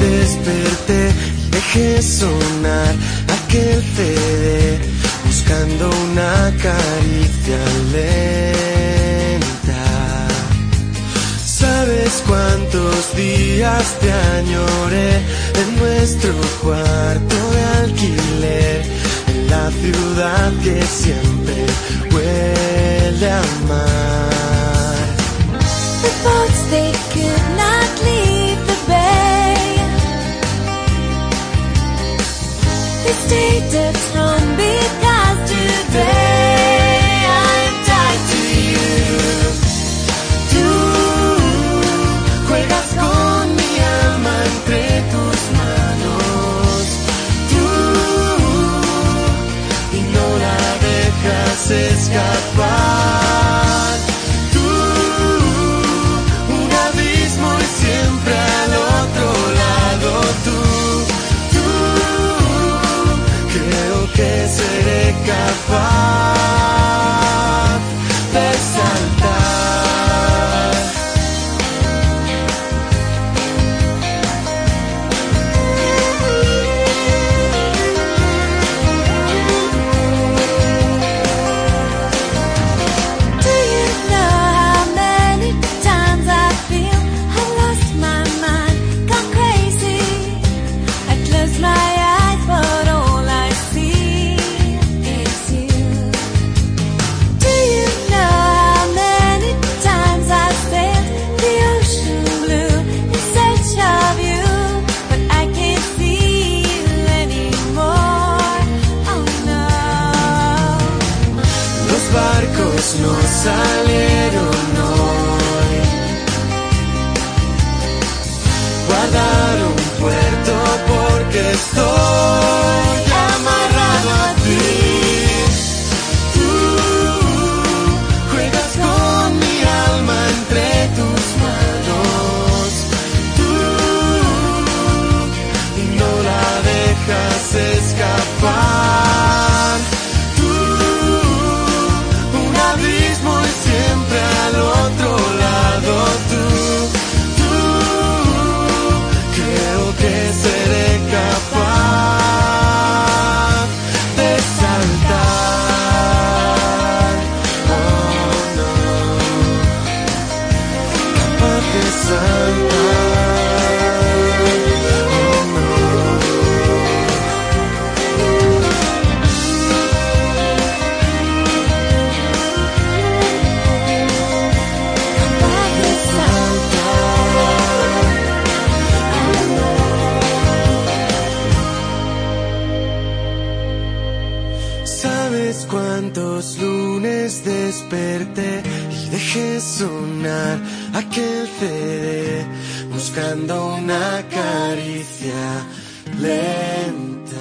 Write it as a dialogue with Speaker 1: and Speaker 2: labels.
Speaker 1: desperté y dejé sonar aquel CD buscando una caricia lenta. ¿Sabes cuántos días te añoré en nuestro cuarto de alquiler? En la ciudad que siempre huele a mar. Dejas
Speaker 2: no
Speaker 1: salieron hoy. Guardaron puerto porque estoy amarrado a ti. Tú juegas con mi alma entre tus manos. Tú no la dejas escapar. ¿Sabes cuántos lunes desperté y dejé sonar aquel CD buscando una caricia lenta?